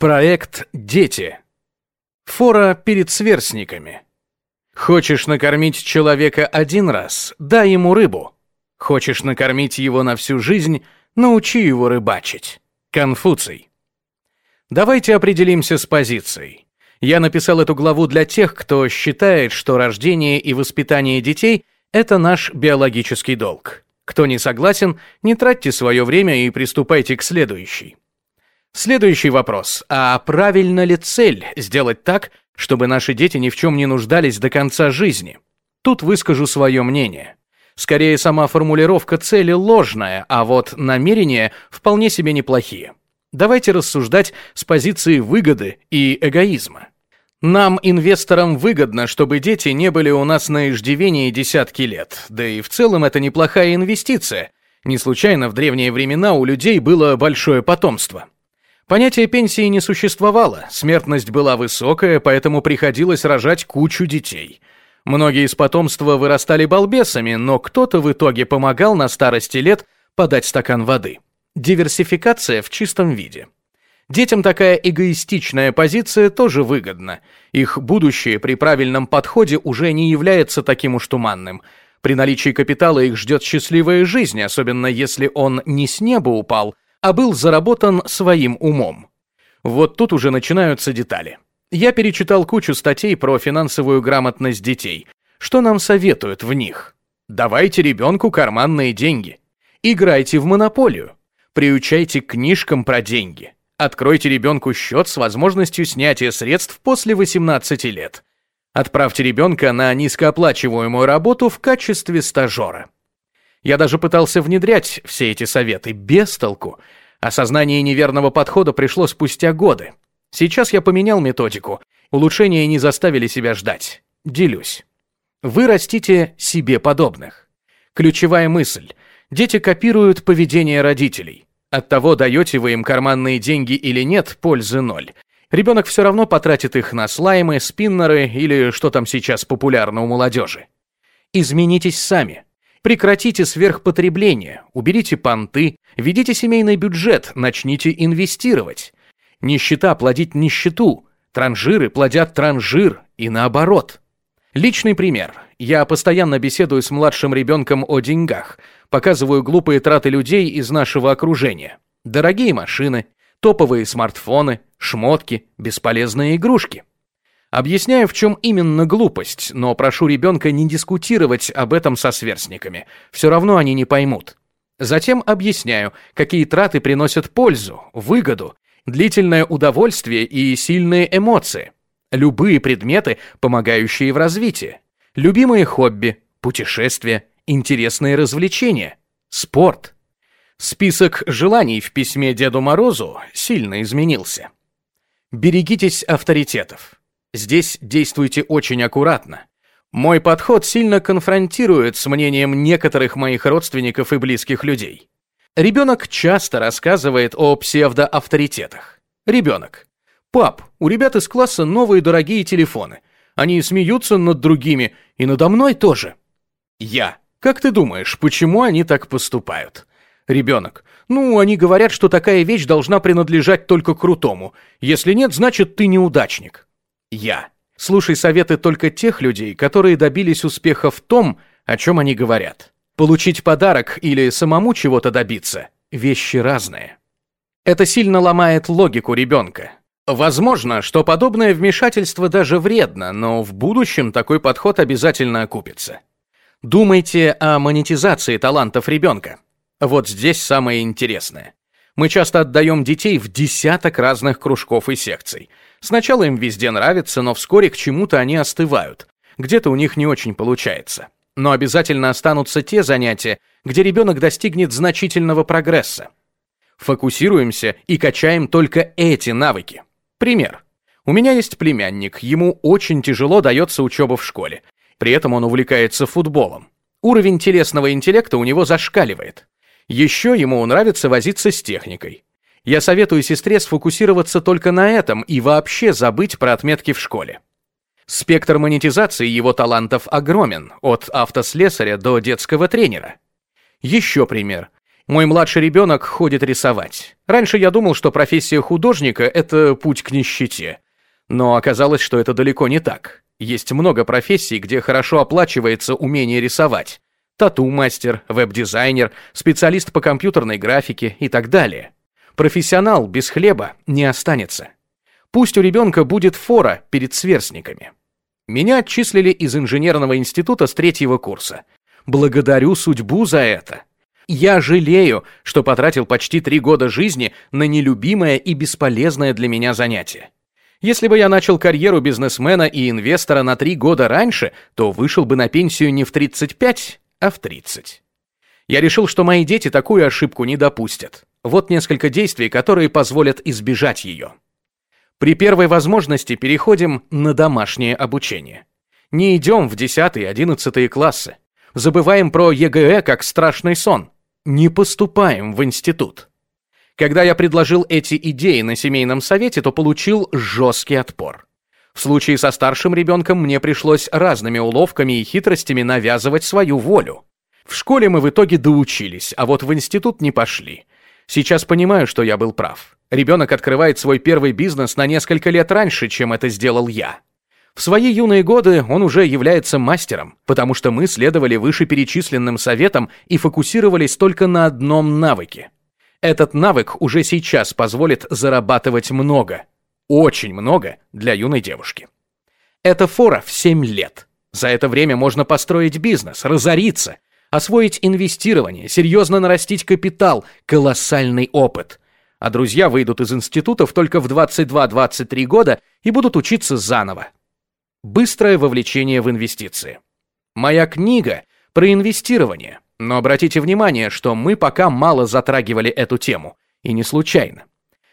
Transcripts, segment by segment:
Проект «Дети». Фора перед сверстниками. Хочешь накормить человека один раз, дай ему рыбу. Хочешь накормить его на всю жизнь, научи его рыбачить. Конфуций. Давайте определимся с позицией. Я написал эту главу для тех, кто считает, что рождение и воспитание детей – это наш биологический долг. Кто не согласен, не тратьте свое время и приступайте к следующей. Следующий вопрос. А правильно ли цель сделать так, чтобы наши дети ни в чем не нуждались до конца жизни? Тут выскажу свое мнение. Скорее, сама формулировка цели ложная, а вот намерения вполне себе неплохие. Давайте рассуждать с позиции выгоды и эгоизма. Нам, инвесторам, выгодно, чтобы дети не были у нас на иждивении десятки лет. Да и в целом это неплохая инвестиция. Не случайно в древние времена у людей было большое потомство. Понятия пенсии не существовало, смертность была высокая, поэтому приходилось рожать кучу детей. Многие из потомства вырастали балбесами, но кто-то в итоге помогал на старости лет подать стакан воды. Диверсификация в чистом виде. Детям такая эгоистичная позиция тоже выгодна. Их будущее при правильном подходе уже не является таким уж туманным. При наличии капитала их ждет счастливая жизнь, особенно если он не с неба упал – а был заработан своим умом. Вот тут уже начинаются детали. Я перечитал кучу статей про финансовую грамотность детей. Что нам советуют в них? Давайте ребенку карманные деньги. Играйте в монополию. Приучайте к книжкам про деньги. Откройте ребенку счет с возможностью снятия средств после 18 лет. Отправьте ребенка на низкооплачиваемую работу в качестве стажера. Я даже пытался внедрять все эти советы, без толку. Осознание неверного подхода пришло спустя годы. Сейчас я поменял методику. Улучшения не заставили себя ждать. Делюсь. Вы растите себе подобных. Ключевая мысль. Дети копируют поведение родителей. От того, даете вы им карманные деньги или нет, пользы ноль. Ребенок все равно потратит их на слаймы, спиннеры или что там сейчас популярно у молодежи. Изменитесь сами. Прекратите сверхпотребление, уберите понты, ведите семейный бюджет, начните инвестировать. Нищета плодит нищету, транжиры плодят транжир и наоборот. Личный пример. Я постоянно беседую с младшим ребенком о деньгах, показываю глупые траты людей из нашего окружения. Дорогие машины, топовые смартфоны, шмотки, бесполезные игрушки. Объясняю, в чем именно глупость, но прошу ребенка не дискутировать об этом со сверстниками. Все равно они не поймут. Затем объясняю, какие траты приносят пользу, выгоду, длительное удовольствие и сильные эмоции. Любые предметы, помогающие в развитии. Любимые хобби, путешествия, интересные развлечения, спорт. Список желаний в письме Деду Морозу сильно изменился. Берегитесь авторитетов. Здесь действуйте очень аккуратно. Мой подход сильно конфронтирует с мнением некоторых моих родственников и близких людей. Ребенок часто рассказывает о псевдоавторитетах. Ребенок. Пап, у ребят из класса новые дорогие телефоны. Они смеются над другими, и надо мной тоже. Я. Как ты думаешь, почему они так поступают? Ребенок. Ну, они говорят, что такая вещь должна принадлежать только крутому. Если нет, значит, ты неудачник. Я. Слушай советы только тех людей, которые добились успеха в том, о чем они говорят. Получить подарок или самому чего-то добиться – вещи разные. Это сильно ломает логику ребенка. Возможно, что подобное вмешательство даже вредно, но в будущем такой подход обязательно окупится. Думайте о монетизации талантов ребенка. Вот здесь самое интересное. Мы часто отдаем детей в десяток разных кружков и секций – Сначала им везде нравится, но вскоре к чему-то они остывают. Где-то у них не очень получается. Но обязательно останутся те занятия, где ребенок достигнет значительного прогресса. Фокусируемся и качаем только эти навыки. Пример. У меня есть племянник, ему очень тяжело дается учеба в школе. При этом он увлекается футболом. Уровень телесного интеллекта у него зашкаливает. Еще ему нравится возиться с техникой. Я советую сестре сфокусироваться только на этом и вообще забыть про отметки в школе. Спектр монетизации его талантов огромен, от автослесаря до детского тренера. Еще пример. Мой младший ребенок ходит рисовать. Раньше я думал, что профессия художника – это путь к нищете. Но оказалось, что это далеко не так. Есть много профессий, где хорошо оплачивается умение рисовать. Тату-мастер, веб-дизайнер, специалист по компьютерной графике и так далее. Профессионал без хлеба не останется. Пусть у ребенка будет фора перед сверстниками. Меня отчислили из инженерного института с третьего курса. Благодарю судьбу за это. Я жалею, что потратил почти три года жизни на нелюбимое и бесполезное для меня занятие. Если бы я начал карьеру бизнесмена и инвестора на три года раньше, то вышел бы на пенсию не в 35, а в 30. Я решил, что мои дети такую ошибку не допустят. Вот несколько действий, которые позволят избежать ее. При первой возможности переходим на домашнее обучение. Не идем в 10-11 классы. Забываем про ЕГЭ как страшный сон не поступаем в институт. Когда я предложил эти идеи на семейном совете, то получил жесткий отпор. В случае со старшим ребенком мне пришлось разными уловками и хитростями навязывать свою волю. В школе мы в итоге доучились, а вот в институт не пошли. Сейчас понимаю, что я был прав. Ребенок открывает свой первый бизнес на несколько лет раньше, чем это сделал я. В свои юные годы он уже является мастером, потому что мы следовали вышеперечисленным советам и фокусировались только на одном навыке. Этот навык уже сейчас позволит зарабатывать много, очень много для юной девушки. Это фора в 7 лет. За это время можно построить бизнес, разориться, освоить инвестирование, серьезно нарастить капитал, колоссальный опыт. А друзья выйдут из институтов только в 22-23 года и будут учиться заново. Быстрое вовлечение в инвестиции. Моя книга про инвестирование, но обратите внимание, что мы пока мало затрагивали эту тему, и не случайно.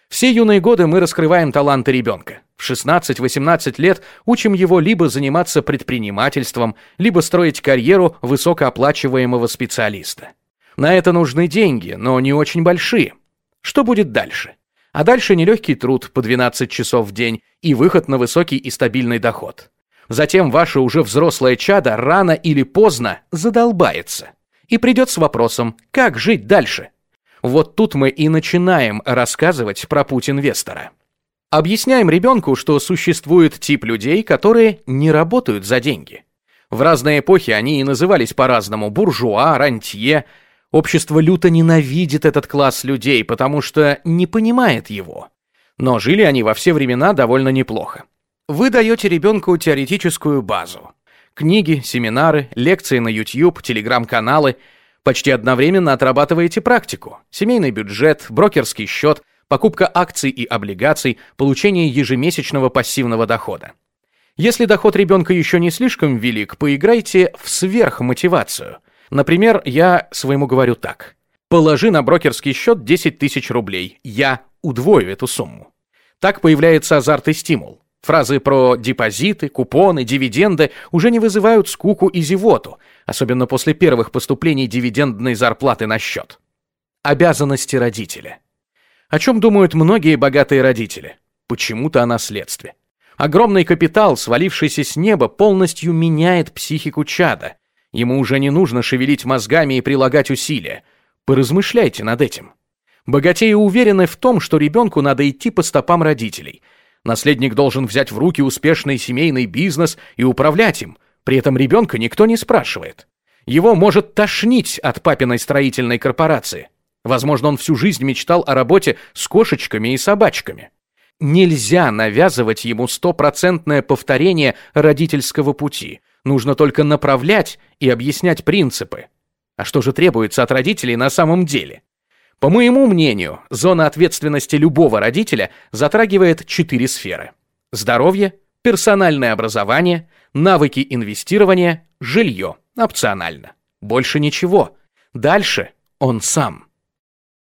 Все юные годы мы раскрываем таланты ребенка. В 16-18 лет учим его либо заниматься предпринимательством, либо строить карьеру высокооплачиваемого специалиста. На это нужны деньги, но не очень большие. Что будет дальше? А дальше нелегкий труд по 12 часов в день и выход на высокий и стабильный доход. Затем ваше уже взрослое чадо рано или поздно задолбается и придет с вопросом, как жить дальше. Вот тут мы и начинаем рассказывать про путь инвестора. Объясняем ребенку, что существует тип людей, которые не работают за деньги. В разные эпохи они и назывались по-разному – буржуа, рантье. Общество люто ненавидит этот класс людей, потому что не понимает его. Но жили они во все времена довольно неплохо. Вы даете ребенку теоретическую базу. Книги, семинары, лекции на YouTube, телеграм-каналы. Почти одновременно отрабатываете практику. Семейный бюджет, брокерский счет, покупка акций и облигаций, получение ежемесячного пассивного дохода. Если доход ребенка еще не слишком велик, поиграйте в сверхмотивацию. Например, я своему говорю так. Положи на брокерский счет 10 тысяч рублей. Я удвою эту сумму. Так появляется азарт и стимул. Фразы про депозиты, купоны, дивиденды уже не вызывают скуку и зевоту, особенно после первых поступлений дивидендной зарплаты на счет. Обязанности родителя. О чем думают многие богатые родители? Почему-то о наследстве. Огромный капитал, свалившийся с неба, полностью меняет психику чада. Ему уже не нужно шевелить мозгами и прилагать усилия. Поразмышляйте над этим. Богатеи уверены в том, что ребенку надо идти по стопам родителей – Наследник должен взять в руки успешный семейный бизнес и управлять им. При этом ребенка никто не спрашивает. Его может тошнить от папиной строительной корпорации. Возможно, он всю жизнь мечтал о работе с кошечками и собачками. Нельзя навязывать ему стопроцентное повторение родительского пути. Нужно только направлять и объяснять принципы. А что же требуется от родителей на самом деле? По моему мнению, зона ответственности любого родителя затрагивает четыре сферы. Здоровье, персональное образование, навыки инвестирования, жилье, опционально. Больше ничего. Дальше он сам.